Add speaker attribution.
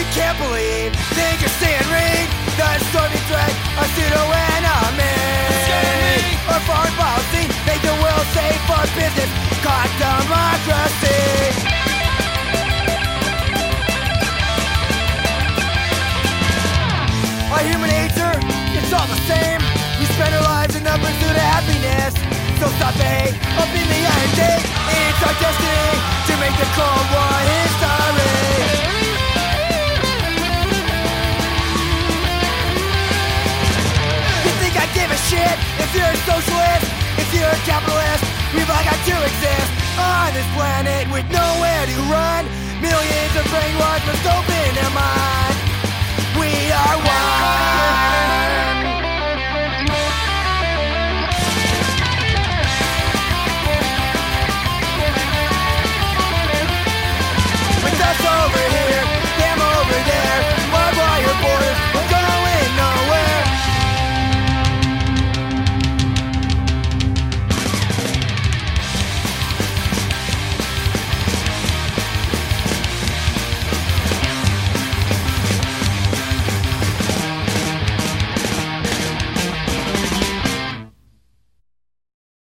Speaker 1: you can't believe. Think you're seeing ring, the stormy threat, a pseudo enemy. Or foreign policy, make the world safe for business, Caught democracy. Our human nature, it's all the same. We spend our lives in the pursuit of happiness. So stop the hate. With nowhere to run. Millions of brainwashed must open